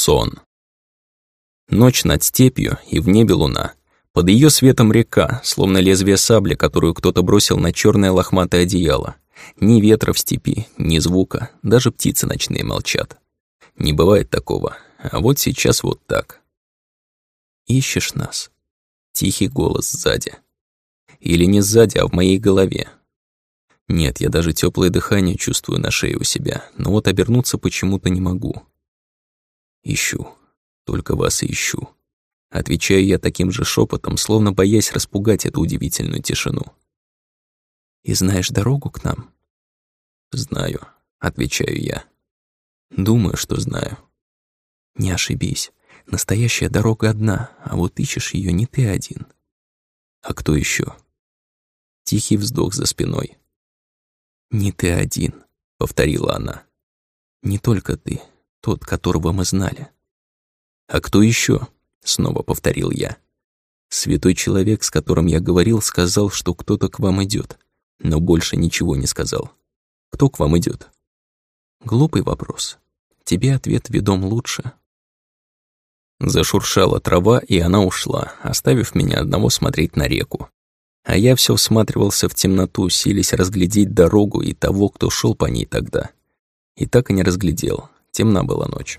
Сон. Ночь над степью и в небе луна. Под ее светом река, словно лезвие сабли, которую кто-то бросил на черное лохматое одеяло. Ни ветра в степи, ни звука, даже птицы ночные молчат. Не бывает такого, а вот сейчас вот так. Ищешь нас? Тихий голос сзади. Или не сзади, а в моей голове. Нет, я даже теплое дыхание чувствую на шее у себя, но вот обернуться почему-то не могу. Ищу. Только вас ищу. Отвечаю я таким же шепотом, словно боясь распугать эту удивительную тишину. «И знаешь дорогу к нам?» «Знаю», — отвечаю я. «Думаю, что знаю». «Не ошибись. Настоящая дорога одна, а вот ищешь ее не ты один». «А кто еще? Тихий вздох за спиной. «Не ты один», — повторила она. «Не только ты, тот, которого мы знали». «А кто еще? снова повторил я. «Святой человек, с которым я говорил, сказал, что кто-то к вам идет, но больше ничего не сказал. Кто к вам идет? Глупый вопрос. Тебе ответ ведом лучше. Зашуршала трава, и она ушла, оставив меня одного смотреть на реку. А я все всматривался в темноту, силясь разглядеть дорогу и того, кто шел по ней тогда. И так и не разглядел. Темна была ночь.